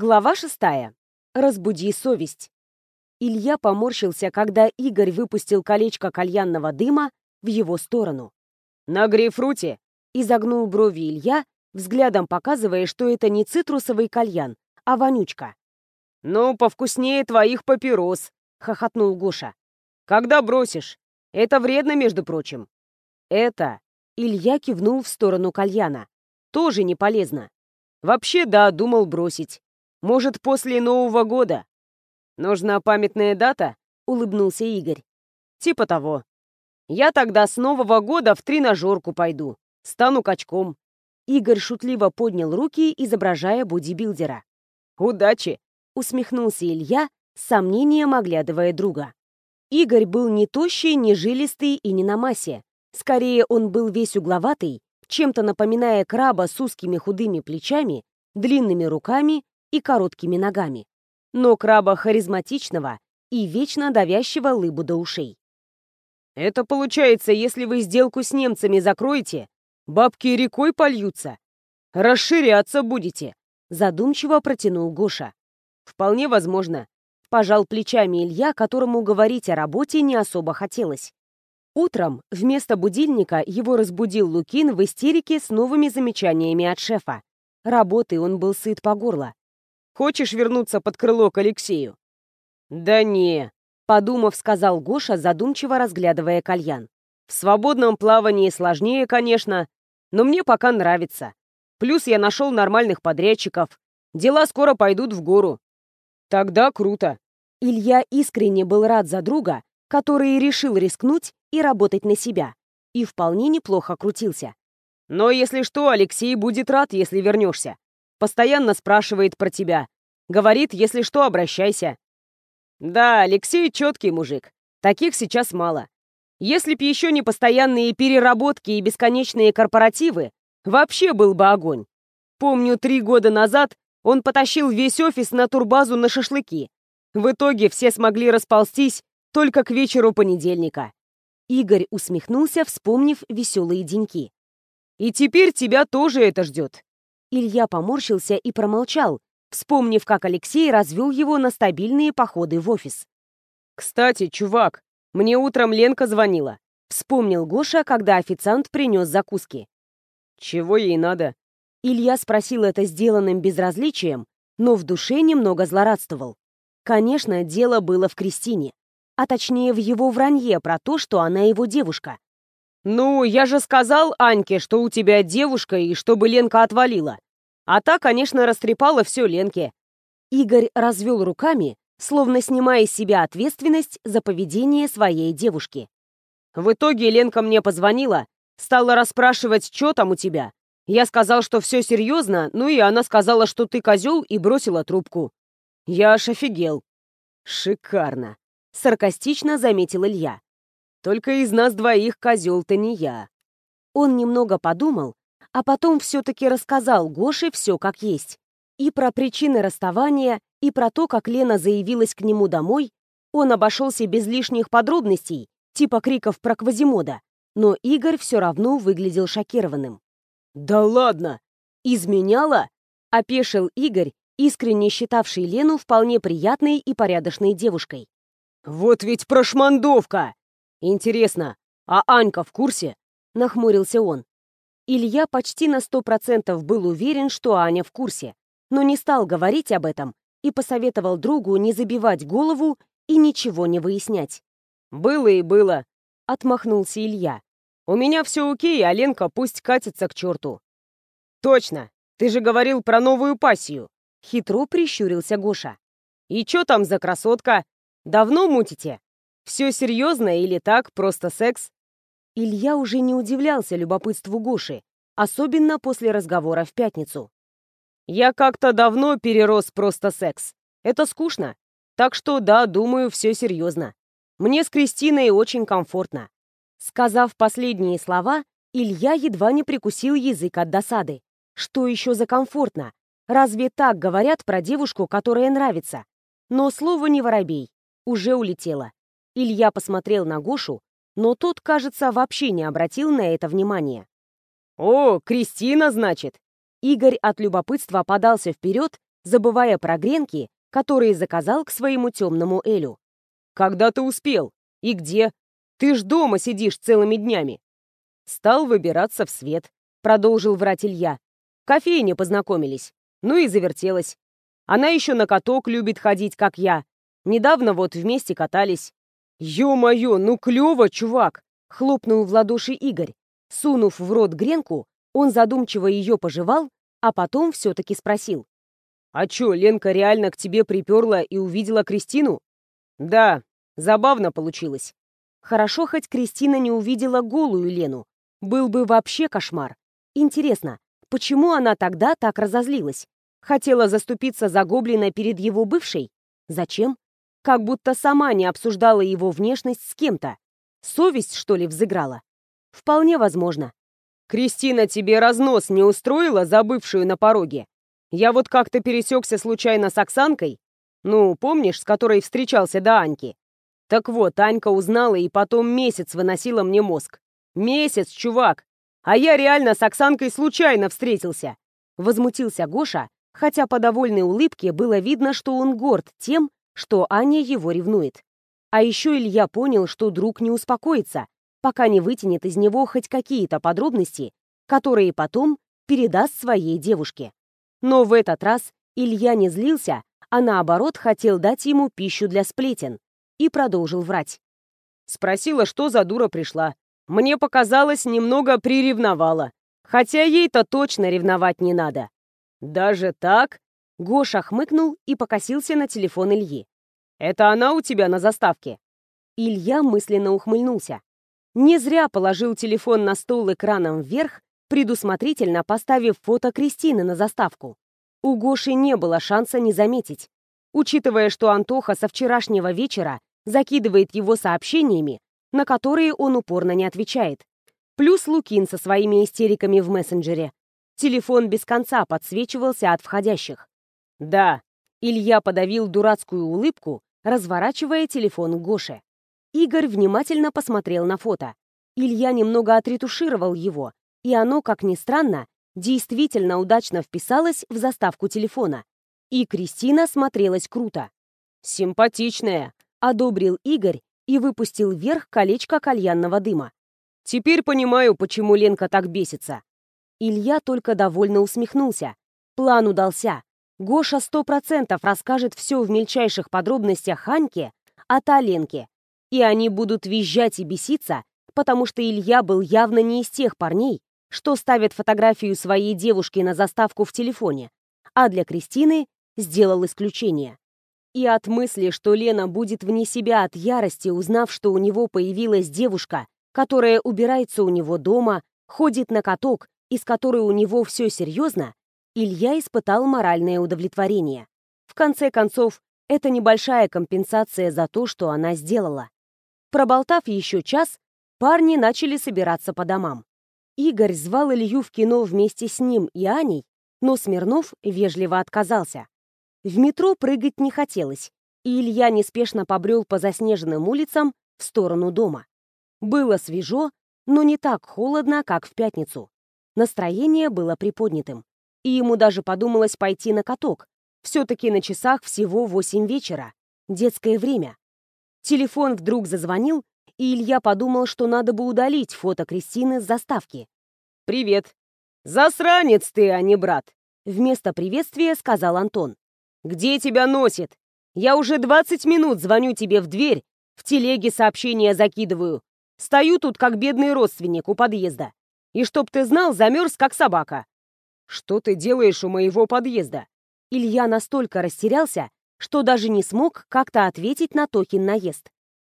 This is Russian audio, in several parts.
Глава шестая. Разбуди совесть. Илья поморщился, когда Игорь выпустил колечко кальянного дыма в его сторону. «На грейпфруте!» — изогнул брови Илья, взглядом показывая, что это не цитрусовый кальян, а вонючка. «Ну, повкуснее твоих папирос!» — хохотнул Гоша. «Когда бросишь? Это вредно, между прочим». «Это...» — Илья кивнул в сторону кальяна. «Тоже не полезно. Вообще, да, думал бросить. Может, после Нового года? Нужна памятная дата?» — улыбнулся Игорь. «Типа того. Я тогда с Нового года в тренажерку пойду. Стану качком». Игорь шутливо поднял руки, изображая бодибилдера. «Удачи!» — усмехнулся Илья, с сомнением оглядывая друга. Игорь был не тощий, не жилистый и не на массе. Скорее, он был весь угловатый, чем-то напоминая краба с узкими худыми плечами, длинными руками и короткими ногами, но краба харизматичного и вечно давящего лыбу до ушей. «Это получается, если вы сделку с немцами закроете, бабки рекой польются. Расширяться будете», — задумчиво протянул Гоша. «Вполне возможно», — пожал плечами Илья, которому говорить о работе не особо хотелось. Утром вместо будильника его разбудил Лукин в истерике с новыми замечаниями от шефа. Работы он был сыт по горло. Хочешь вернуться под крыло к Алексею?» «Да не», — подумав, сказал Гоша, задумчиво разглядывая кальян. «В свободном плавании сложнее, конечно, но мне пока нравится. Плюс я нашел нормальных подрядчиков. Дела скоро пойдут в гору». «Тогда круто». Илья искренне был рад за друга, который решил рискнуть и работать на себя, и вполне неплохо крутился. «Но если что, Алексей будет рад, если вернешься. Постоянно спрашивает про тебя. Говорит, если что, обращайся. Да, Алексей четкий мужик. Таких сейчас мало. Если б еще не постоянные переработки и бесконечные корпоративы, вообще был бы огонь. Помню, три года назад он потащил весь офис на турбазу на шашлыки. В итоге все смогли расползтись только к вечеру понедельника. Игорь усмехнулся, вспомнив веселые деньки. «И теперь тебя тоже это ждет. Илья поморщился и промолчал, вспомнив, как Алексей развел его на стабильные походы в офис. «Кстати, чувак, мне утром Ленка звонила», — вспомнил Гоша, когда официант принес закуски. «Чего ей надо?» Илья спросил это сделанным безразличием, но в душе немного злорадствовал. Конечно, дело было в Кристине, а точнее в его вранье про то, что она его девушка. «Ну, я же сказал Аньке, что у тебя девушка и чтобы Ленка отвалила. А та, конечно, растрепала все Ленке». Игорь развел руками, словно снимая с себя ответственность за поведение своей девушки. В итоге Ленка мне позвонила, стала расспрашивать, что там у тебя. Я сказал, что все серьезно, ну и она сказала, что ты козел и бросила трубку. Я аж офигел. Шикарно. Саркастично заметил Илья. Только из нас двоих козел-то не я. Он немного подумал, а потом все-таки рассказал Гоше все как есть. И про причины расставания, и про то, как Лена заявилась к нему домой. Он обошелся без лишних подробностей, типа криков про Квазимода. Но Игорь все равно выглядел шокированным. «Да ладно! Изменяла?» — опешил Игорь, искренне считавший Лену вполне приятной и порядочной девушкой. «Вот ведь прошмандовка!» «Интересно, а Анька в курсе?» — нахмурился он. Илья почти на сто процентов был уверен, что Аня в курсе, но не стал говорить об этом и посоветовал другу не забивать голову и ничего не выяснять. «Было и было», — отмахнулся Илья. «У меня все окей, а Ленка пусть катится к черту». «Точно! Ты же говорил про новую пассию!» — хитро прищурился Гоша. «И чё там за красотка? Давно мутите?» Все серьезно или так, просто секс? Илья уже не удивлялся любопытству Гоши, особенно после разговора в пятницу. Я как-то давно перерос просто секс. Это скучно. Так что да, думаю, все серьезно. Мне с Кристиной очень комфортно. Сказав последние слова, Илья едва не прикусил язык от досады. Что еще за комфортно? Разве так говорят про девушку, которая нравится? Но слово не воробей. Уже улетело. Илья посмотрел на Гошу, но тот, кажется, вообще не обратил на это внимания. «О, Кристина, значит!» Игорь от любопытства подался вперед, забывая про гренки, которые заказал к своему темному Элю. «Когда ты успел? И где? Ты ж дома сидишь целыми днями!» Стал выбираться в свет, продолжил врать Илья. В кофейне познакомились. Ну и завертелась. Она еще на каток любит ходить, как я. Недавно вот вместе катались. «Ё-моё, ну клёво, чувак!» — хлопнул в ладоши Игорь. Сунув в рот гренку, он задумчиво ее пожевал, а потом все-таки спросил. «А чё, Ленка реально к тебе приперла и увидела Кристину?» «Да, забавно получилось». Хорошо, хоть Кристина не увидела голую Лену. Был бы вообще кошмар. Интересно, почему она тогда так разозлилась? Хотела заступиться за гоблина перед его бывшей? Зачем? Как будто сама не обсуждала его внешность с кем-то. Совесть, что ли, взыграла? Вполне возможно. «Кристина тебе разнос не устроила, забывшую на пороге? Я вот как-то пересекся случайно с Оксанкой, ну, помнишь, с которой встречался до Аньки? Так вот, Анька узнала и потом месяц выносила мне мозг. Месяц, чувак! А я реально с Оксанкой случайно встретился!» Возмутился Гоша, хотя по довольной улыбке было видно, что он горд тем, что Аня его ревнует. А еще Илья понял, что друг не успокоится, пока не вытянет из него хоть какие-то подробности, которые потом передаст своей девушке. Но в этот раз Илья не злился, а наоборот хотел дать ему пищу для сплетен, и продолжил врать. Спросила, что за дура пришла. Мне показалось, немного приревновала. Хотя ей-то точно ревновать не надо. Даже так? Гоша хмыкнул и покосился на телефон Ильи. «Это она у тебя на заставке?» Илья мысленно ухмыльнулся. Не зря положил телефон на стол экраном вверх, предусмотрительно поставив фото Кристины на заставку. У Гоши не было шанса не заметить. Учитывая, что Антоха со вчерашнего вечера закидывает его сообщениями, на которые он упорно не отвечает. Плюс Лукин со своими истериками в мессенджере. Телефон без конца подсвечивался от входящих. «Да», — Илья подавил дурацкую улыбку, разворачивая телефон Гоше. Игорь внимательно посмотрел на фото. Илья немного отретушировал его, и оно, как ни странно, действительно удачно вписалось в заставку телефона. И Кристина смотрелась круто. «Симпатичная», — одобрил Игорь и выпустил вверх колечко кальянного дыма. «Теперь понимаю, почему Ленка так бесится». Илья только довольно усмехнулся. План удался. Гоша сто процентов расскажет все в мельчайших подробностях Ханьке, а та Ленке. И они будут визжать и беситься, потому что Илья был явно не из тех парней, что ставят фотографию своей девушки на заставку в телефоне, а для Кристины сделал исключение. И от мысли, что Лена будет вне себя от ярости, узнав, что у него появилась девушка, которая убирается у него дома, ходит на каток, из которой у него все серьезно, Илья испытал моральное удовлетворение. В конце концов, это небольшая компенсация за то, что она сделала. Проболтав еще час, парни начали собираться по домам. Игорь звал Илью в кино вместе с ним и Аней, но Смирнов вежливо отказался. В метро прыгать не хотелось, и Илья неспешно побрел по заснеженным улицам в сторону дома. Было свежо, но не так холодно, как в пятницу. Настроение было приподнятым и ему даже подумалось пойти на каток. Все-таки на часах всего восемь вечера. Детское время. Телефон вдруг зазвонил, и Илья подумал, что надо бы удалить фото Кристины с заставки. «Привет!» «Засранец ты, а не брат!» Вместо приветствия сказал Антон. «Где тебя носит? Я уже двадцать минут звоню тебе в дверь, в телеге сообщения закидываю. Стою тут, как бедный родственник у подъезда. И чтоб ты знал, замерз, как собака. «Что ты делаешь у моего подъезда?» Илья настолько растерялся, что даже не смог как-то ответить на Токин наезд.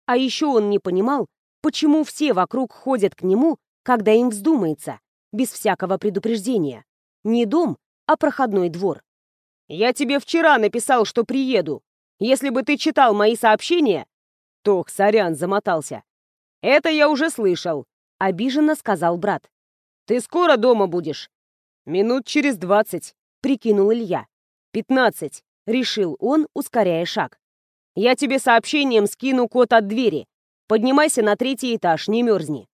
А еще он не понимал, почему все вокруг ходят к нему, когда им вздумается, без всякого предупреждения. Не дом, а проходной двор. «Я тебе вчера написал, что приеду. Если бы ты читал мои сообщения...» Тох, сорян, замотался. «Это я уже слышал», — обиженно сказал брат. «Ты скоро дома будешь?» «Минут через двадцать», — прикинул Илья. «Пятнадцать», — решил он, ускоряя шаг. «Я тебе сообщением скину код от двери. Поднимайся на третий этаж, не мерзни».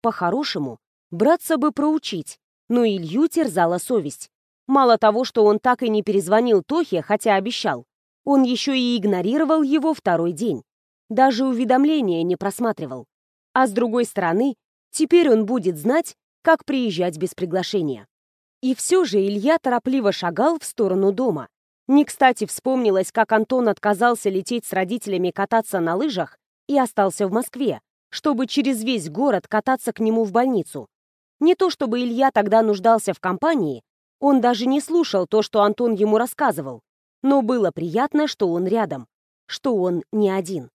По-хорошему, браться бы проучить, но Илью терзала совесть. Мало того, что он так и не перезвонил Тохе, хотя обещал, он еще и игнорировал его второй день. Даже уведомления не просматривал. А с другой стороны, теперь он будет знать, как приезжать без приглашения. И все же Илья торопливо шагал в сторону дома. Не кстати вспомнилось, как Антон отказался лететь с родителями кататься на лыжах и остался в Москве, чтобы через весь город кататься к нему в больницу. Не то чтобы Илья тогда нуждался в компании, он даже не слушал то, что Антон ему рассказывал, но было приятно, что он рядом, что он не один.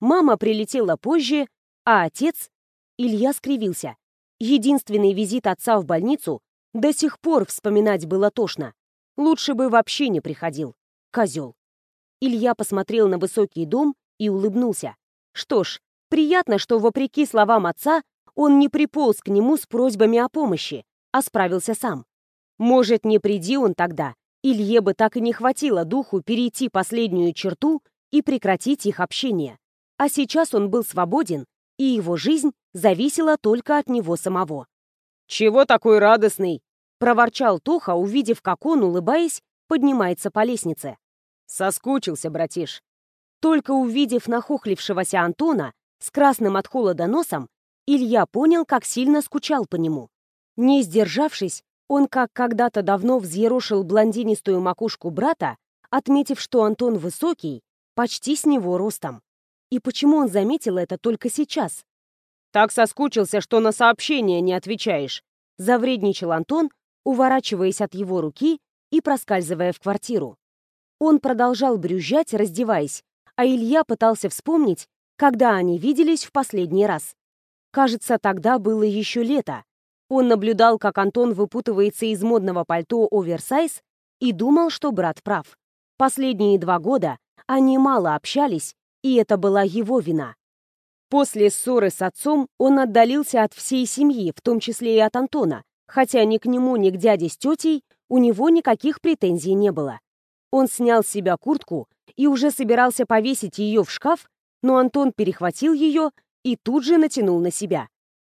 Мама прилетела позже, а отец... Илья скривился. Единственный визит отца в больницу до сих пор вспоминать было тошно. Лучше бы вообще не приходил. Козел. Илья посмотрел на высокий дом и улыбнулся. Что ж, приятно, что, вопреки словам отца, он не приполз к нему с просьбами о помощи, а справился сам. Может, не приди он тогда, Илье бы так и не хватило духу перейти последнюю черту и прекратить их общение. А сейчас он был свободен, и его жизнь зависела только от него самого. «Чего такой радостный?» — проворчал Тоха, увидев, как он, улыбаясь, поднимается по лестнице. «Соскучился, братиш». Только увидев нахохлившегося Антона с красным от холода носом, Илья понял, как сильно скучал по нему. Не сдержавшись, он, как когда-то давно взъерошил блондинистую макушку брата, отметив, что Антон высокий, почти с него ростом. И почему он заметил это только сейчас? «Так соскучился, что на сообщение не отвечаешь», — завредничал Антон, уворачиваясь от его руки и проскальзывая в квартиру. Он продолжал брюзжать, раздеваясь, а Илья пытался вспомнить, когда они виделись в последний раз. Кажется, тогда было еще лето, он наблюдал, как Антон выпутывается из модного пальто оверсайз и думал, что брат прав. Последние два года они мало общались, и это была его вина. После ссоры с отцом он отдалился от всей семьи, в том числе и от Антона, хотя ни к нему, ни к дяде с тетей у него никаких претензий не было. Он снял с себя куртку и уже собирался повесить ее в шкаф, но Антон перехватил ее и тут же натянул на себя.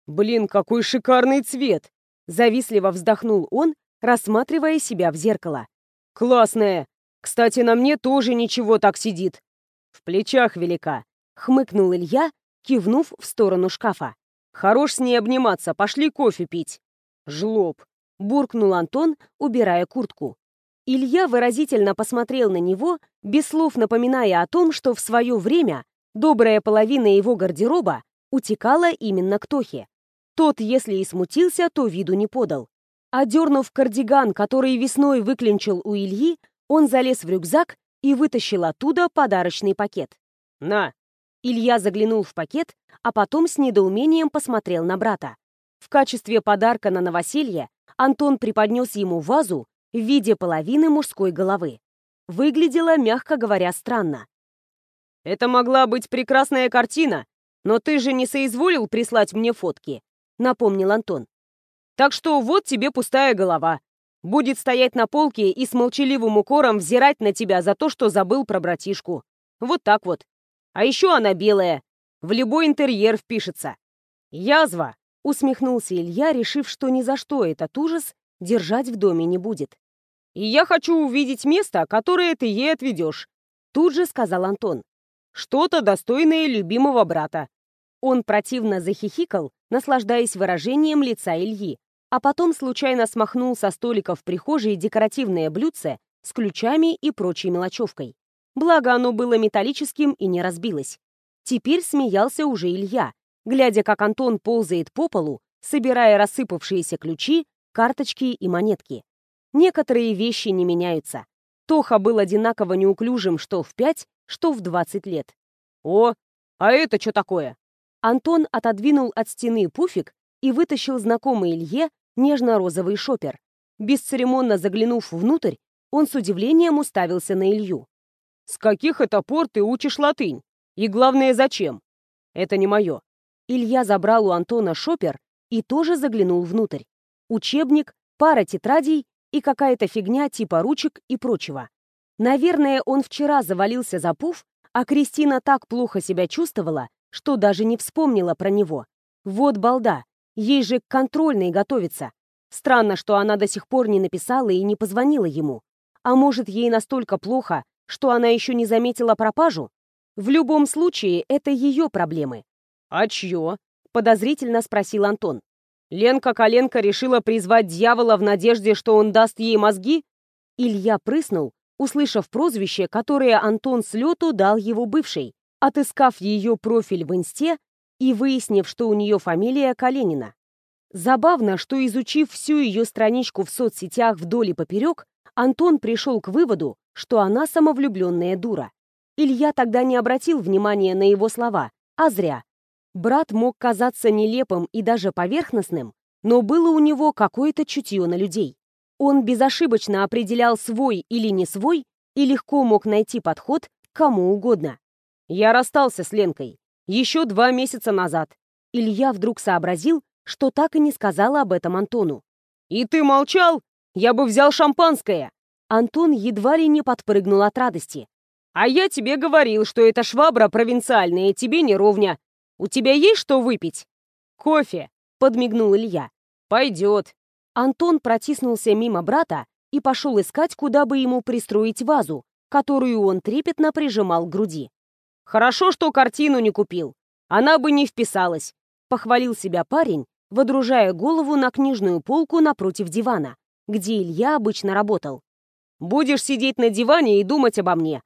«Блин, какой шикарный цвет!» Завистливо вздохнул он, рассматривая себя в зеркало. «Классная! Кстати, на мне тоже ничего так сидит. В плечах велика!» Хмыкнул Илья, кивнув в сторону шкафа. «Хорош с ней обниматься, пошли кофе пить!» «Жлоб!» — буркнул Антон, убирая куртку. Илья выразительно посмотрел на него, без слов напоминая о том, что в свое время добрая половина его гардероба утекала именно к Тохе. Тот, если и смутился, то виду не подал. Одернув кардиган, который весной выклинчил у Ильи, он залез в рюкзак и вытащил оттуда подарочный пакет. «На!» Илья заглянул в пакет, а потом с недоумением посмотрел на брата. В качестве подарка на новоселье Антон преподнес ему вазу в виде половины мужской головы. Выглядело, мягко говоря, странно. «Это могла быть прекрасная картина, но ты же не соизволил прислать мне фотки», — напомнил Антон. «Так что вот тебе пустая голова. Будет стоять на полке и с молчаливым укором взирать на тебя за то, что забыл про братишку. Вот так вот. А еще она белая. В любой интерьер впишется. Язва!» — усмехнулся Илья, решив, что ни за что этот ужас держать в доме не будет. «И я хочу увидеть место, которое ты ей отведешь», — тут же сказал Антон. «Что-то достойное любимого брата. Он противно захихикал, наслаждаясь выражением лица Ильи, а потом случайно смахнул со столика в прихожей декоративное блюдце с ключами и прочей мелочевкой. Благо оно было металлическим и не разбилось. Теперь смеялся уже Илья, глядя, как Антон ползает по полу, собирая рассыпавшиеся ключи, карточки и монетки. Некоторые вещи не меняются. Тоха был одинаково неуклюжим что в 5, что в 20 лет. «О, а это что такое?» Антон отодвинул от стены пуфик и вытащил знакомый Илье нежно-розовый шопер. Бесцеремонно заглянув внутрь, он с удивлением уставился на Илью. «С каких это пор ты учишь латынь? И главное, зачем? Это не мое». Илья забрал у Антона шопер и тоже заглянул внутрь. Учебник, пара тетрадей и какая-то фигня типа ручек и прочего. Наверное, он вчера завалился за пуф, а Кристина так плохо себя чувствовала, что даже не вспомнила про него. Вот балда, ей же к контрольной готовиться. Странно, что она до сих пор не написала и не позвонила ему. А может, ей настолько плохо, что она еще не заметила пропажу? В любом случае, это ее проблемы. «А чье?» — подозрительно спросил Антон. «Ленка Коленко решила призвать дьявола в надежде, что он даст ей мозги?» Илья прыснул, услышав прозвище, которое Антон с лету дал его бывшей, отыскав ее профиль в инсте и выяснив, что у нее фамилия Калинина. Забавно, что изучив всю ее страничку в соцсетях вдоль и поперек, Антон пришел к выводу, что она самовлюбленная дура. Илья тогда не обратил внимания на его слова, а зря. Брат мог казаться нелепым и даже поверхностным, но было у него какое-то чутье на людей. Он безошибочно определял свой или не свой и легко мог найти подход кому угодно. Я расстался с Ленкой. Еще два месяца назад. Илья вдруг сообразил, что так и не сказала об этом Антону. «И ты молчал? Я бы взял шампанское!» Антон едва ли не подпрыгнул от радости. «А я тебе говорил, что эта швабра провинциальная, тебе не ровня. У тебя есть что выпить?» «Кофе», — подмигнул Илья. «Пойдет». Антон протиснулся мимо брата и пошел искать, куда бы ему пристроить вазу, которую он трепетно прижимал к груди. «Хорошо, что картину не купил. Она бы не вписалась», — похвалил себя парень, водружая голову на книжную полку напротив дивана, где Илья обычно работал. «Будешь сидеть на диване и думать обо мне.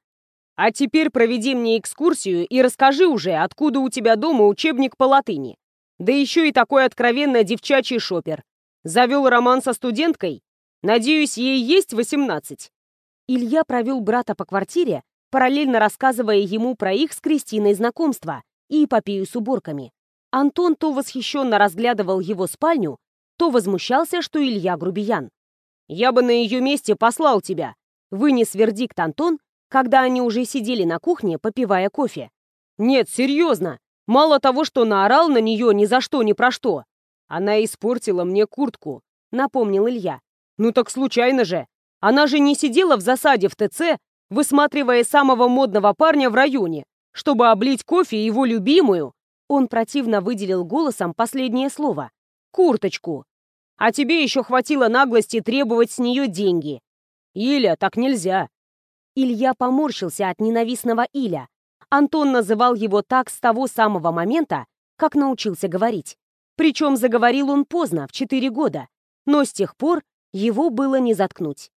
А теперь проведи мне экскурсию и расскажи уже, откуда у тебя дома учебник по латыни. Да еще и такой откровенно девчачий шопер. Завел роман со студенткой? Надеюсь, ей есть восемнадцать». Илья провел брата по квартире, параллельно рассказывая ему про их с Кристиной знакомство и эпопею с уборками. Антон то восхищенно разглядывал его спальню, то возмущался, что Илья грубиян. «Я бы на ее месте послал тебя», — вынес вердикт Антон, когда они уже сидели на кухне, попивая кофе. «Нет, серьезно. Мало того, что наорал на нее ни за что, ни про что. Она испортила мне куртку», — напомнил Илья. «Ну так случайно же. Она же не сидела в засаде в ТЦ, высматривая самого модного парня в районе, чтобы облить кофе его любимую, он противно выделил голосом последнее слово. «Курточку. А тебе еще хватило наглости требовать с нее деньги. Иля, так нельзя». Илья поморщился от ненавистного Иля. Антон называл его так с того самого момента, как научился говорить. Причем заговорил он поздно, в четыре года. Но с тех пор его было не заткнуть.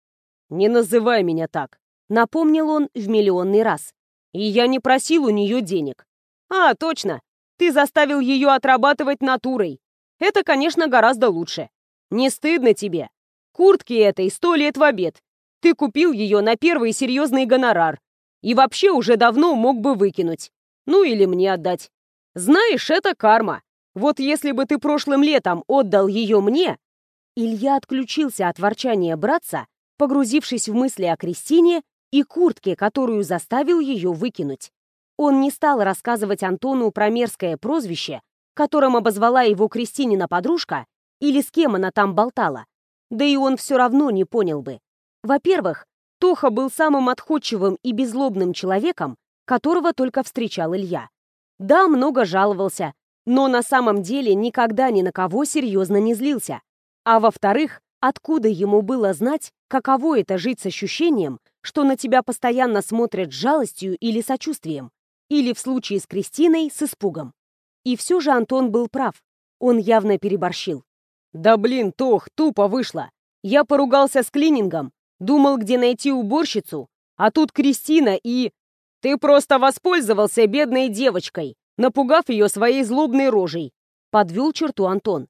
«Не называй меня так», Напомнил он в миллионный раз. И я не просил у нее денег. А, точно. Ты заставил ее отрабатывать натурой. Это, конечно, гораздо лучше. Не стыдно тебе? Куртки этой сто лет в обед. Ты купил ее на первый серьезный гонорар. И вообще уже давно мог бы выкинуть. Ну или мне отдать. Знаешь, это карма. Вот если бы ты прошлым летом отдал ее мне... Илья отключился от ворчания братца, погрузившись в мысли о Кристине и куртке, которую заставил ее выкинуть. Он не стал рассказывать Антону про мерзкое прозвище, которым обозвала его Кристинина подружка, или с кем она там болтала. Да и он все равно не понял бы. Во-первых, Тоха был самым отходчивым и беззлобным человеком, которого только встречал Илья. Да, много жаловался, но на самом деле никогда ни на кого серьезно не злился. А во-вторых, откуда ему было знать, каково это жить с ощущением, что на тебя постоянно смотрят с жалостью или сочувствием, или в случае с Кристиной с испугом. И все же Антон был прав. Он явно переборщил. «Да блин, Тох, тупо вышло. Я поругался с клинингом, думал, где найти уборщицу, а тут Кристина и... Ты просто воспользовался бедной девочкой, напугав ее своей злобной рожей», — подвел черту Антон.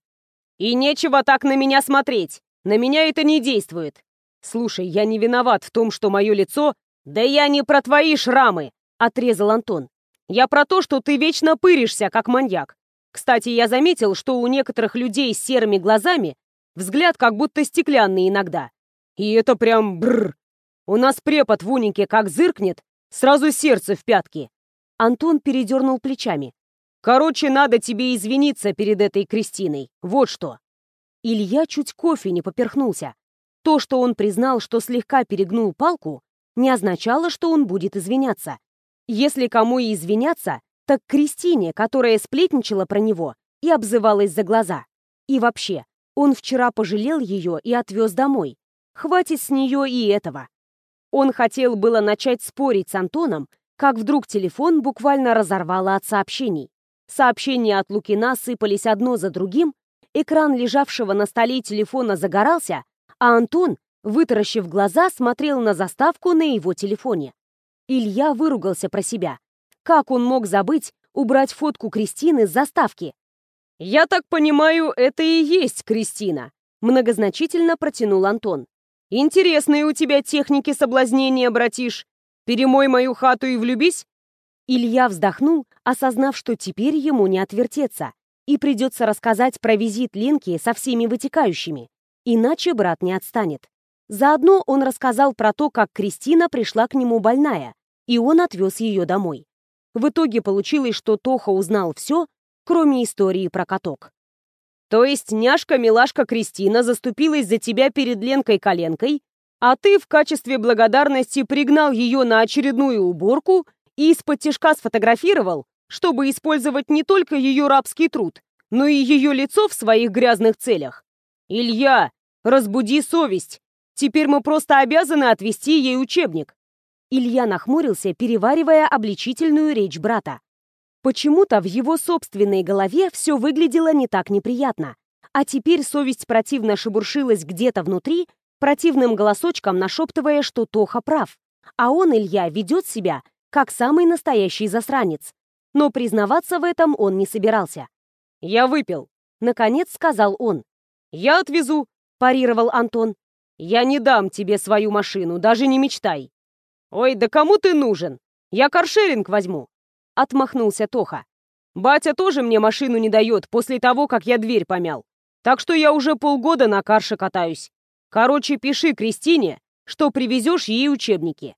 «И нечего так на меня смотреть. На меня это не действует. «Слушай, я не виноват в том, что мое лицо...» «Да я не про твои шрамы!» — отрезал Антон. «Я про то, что ты вечно пыришься, как маньяк. Кстати, я заметил, что у некоторых людей с серыми глазами взгляд как будто стеклянный иногда. И это прям бррр. У нас препод в унике как зыркнет, сразу сердце в пятки». Антон передернул плечами. «Короче, надо тебе извиниться перед этой Кристиной. Вот что». Илья чуть кофе не поперхнулся. То, что он признал, что слегка перегнул палку, не означало, что он будет извиняться. Если кому и извиняться, так Кристине, которая сплетничала про него и обзывалась за глаза. И вообще, Он вчера пожалел ее и отвез домой. Хватит с нее и этого. Он хотел было начать спорить с Антоном, как вдруг телефон буквально разорвало от сообщений. Сообщения от Лукина сыпались одно за другим, экран лежавшего на столе телефона загорался, а Антон, вытаращив глаза, смотрел на заставку на его телефоне. Илья выругался про себя. Как он мог забыть убрать фотку Кристины с заставки? «Я так понимаю, это и есть Кристина», — многозначительно протянул Антон. «Интересные у тебя техники соблазнения, братиш. Перемой мою хату и влюбись». Илья вздохнул, осознав, что теперь ему не отвертеться, и придется рассказать про визит Ленки со всеми вытекающими, иначе брат не отстанет. Заодно он рассказал про то, как Кристина пришла к нему больная, и он отвез ее домой. В итоге получилось, что Тоха узнал все, кроме истории про каток. То есть няшка-милашка Кристина заступилась за тебя перед Ленкой-коленкой, а ты в качестве благодарности пригнал ее на очередную уборку и из-под тяжка сфотографировал, чтобы использовать не только ее рабский труд, но и ее лицо в своих грязных целях. Илья, разбуди совесть. Теперь мы просто обязаны отвести ей учебник. Илья нахмурился, переваривая обличительную речь брата. Почему-то в его собственной голове все выглядело не так неприятно. А теперь совесть противно шебуршилась где-то внутри, противным голосочком нашептывая, что Тоха прав. А он, Илья, ведет себя, как самый настоящий засранец. Но признаваться в этом он не собирался. «Я выпил», — наконец сказал он. «Я отвезу», — парировал Антон. «Я не дам тебе свою машину, даже не мечтай. «Ой, да кому ты нужен? Я каршеринг возьму!» Отмахнулся Тоха. «Батя тоже мне машину не дает после того, как я дверь помял. Так что я уже полгода на карше катаюсь. Короче, пиши Кристине, что привезешь ей учебники».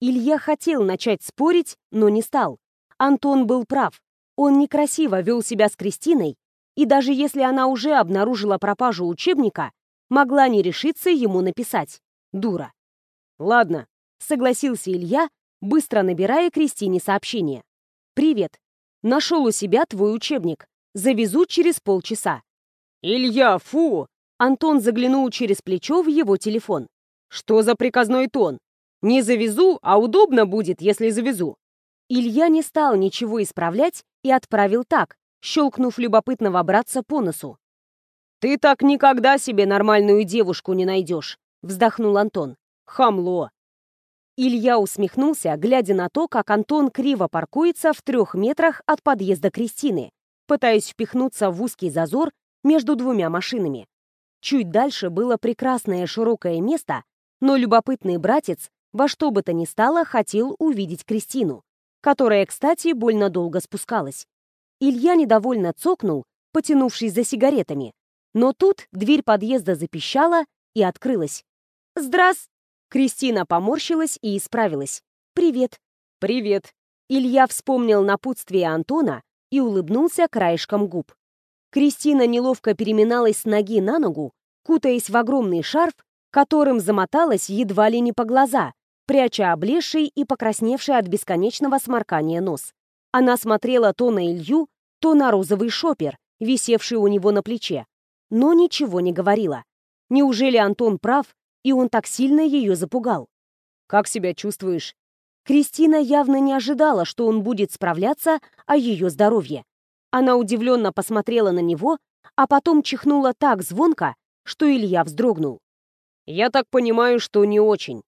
Илья хотел начать спорить, но не стал. Антон был прав. Он некрасиво вел себя с Кристиной, и даже если она уже обнаружила пропажу учебника, могла не решиться ему написать. Дура. «Ладно, Согласился Илья, быстро набирая Кристине сообщение. «Привет. Нашел у себя твой учебник. Завезу через полчаса». «Илья, фу!» Антон заглянул через плечо в его телефон. «Что за приказной тон? Не завезу, а удобно будет, если завезу». Илья не стал ничего исправлять и отправил так, щелкнув любопытного братца по носу. «Ты так никогда себе нормальную девушку не найдешь», — вздохнул Антон. «Хамло. Илья усмехнулся, глядя на то, как Антон криво паркуется в трех метрах от подъезда Кристины, пытаясь впихнуться в узкий зазор между двумя машинами. Чуть дальше было прекрасное широкое место, но любопытный братец во что бы то ни стало хотел увидеть Кристину, которая, кстати, больно долго спускалась. Илья недовольно цокнул, потянувшись за сигаретами, но тут дверь подъезда запищала и открылась. «Здрас!» Кристина поморщилась и исправилась. «Привет». «Привет». Илья вспомнил напутствие Антона и улыбнулся краешком губ. Кристина неловко переминалась с ноги на ногу, кутаясь в огромный шарф, которым замоталась едва ли не по глаза, пряча облезший и покрасневший от бесконечного сморкания нос. Она смотрела то на Илью, то на розовый шопер, висевший у него на плече, но ничего не говорила. Неужели Антон прав, и он так сильно ее запугал. «Как себя чувствуешь?» Кристина явно не ожидала, что он будет справляться о ее здоровье. Она удивленно посмотрела на него, а потом чихнула так звонко, что Илья вздрогнул. «Я так понимаю, что не очень».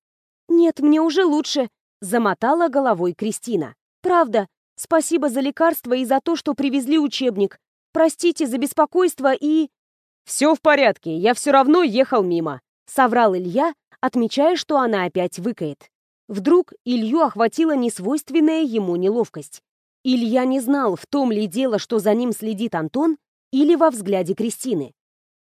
«Нет, мне уже лучше», — замотала головой Кристина. «Правда, спасибо за лекарство и за то, что привезли учебник. Простите за беспокойство и...» «Все в порядке, я все равно ехал мимо», Соврал Илья, отмечая, что она опять выкает. Вдруг Илью охватила несвойственная ему неловкость. Илья не знал, в том ли дело, что за ним следит Антон, или во взгляде Кристины.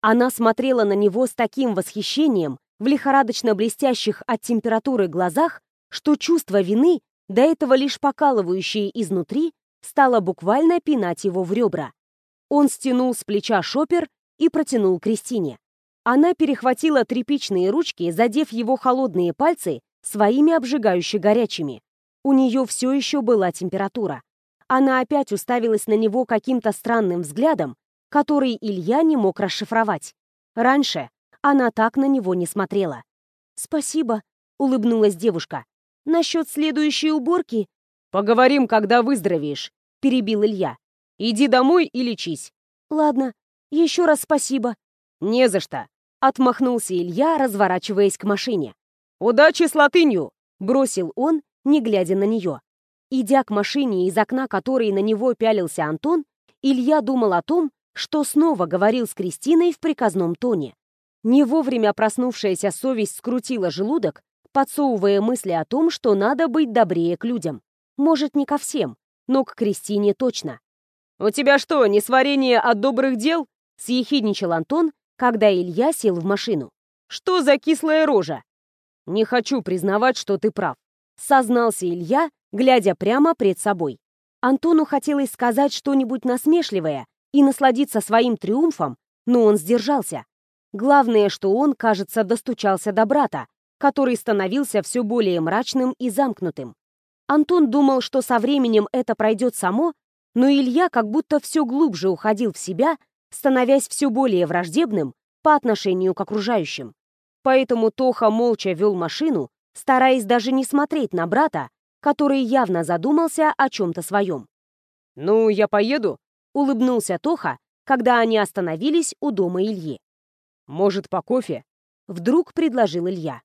Она смотрела на него с таким восхищением, в лихорадочно блестящих от температуры глазах, что чувство вины, до этого лишь покалывающее изнутри, стало буквально пинать его в ребра. Он стянул с плеча шопер и протянул Кристине. Она перехватила тряпичные ручки, задев его холодные пальцы своими обжигающе горячими. У нее все еще была температура. Она опять уставилась на него каким-то странным взглядом, который Илья не мог расшифровать. Раньше она так на него не смотрела. «Спасибо», — улыбнулась девушка. «Насчет следующей уборки...» «Поговорим, когда выздоровеешь», — перебил Илья. «Иди домой и лечись». «Ладно, еще раз спасибо». «Не за что», — отмахнулся Илья, разворачиваясь к машине. «Удачи с латынью!» — бросил он, не глядя на нее. Идя к машине, из окна которой на него пялился Антон, Илья думал о том, что снова говорил с Кристиной в приказном тоне. Не вовремя проснувшаяся совесть скрутила желудок, подсовывая мысли о том, что надо быть добрее к людям. Может, не ко всем, но к Кристине точно. «У тебя что, не сварение от добрых дел?» — съехидничал Антон, когда Илья сел в машину. «Что за кислая рожа?» «Не хочу признавать, что ты прав», — сознался Илья, глядя прямо пред собой. Антону хотелось сказать что-нибудь насмешливое и насладиться своим триумфом, но он сдержался. Главное, что он, кажется, достучался до брата, который становился все более мрачным и замкнутым. Антон думал, что со временем это пройдет само, но Илья как будто все глубже уходил в себя, становясь все более враждебным по отношению к окружающим. Поэтому Тоха молча вел машину, стараясь даже не смотреть на брата, который явно задумался о чем-то своем. «Ну, я поеду», — улыбнулся Тоха, когда они остановились у дома Ильи. «Может, по кофе?» — вдруг предложил Илья.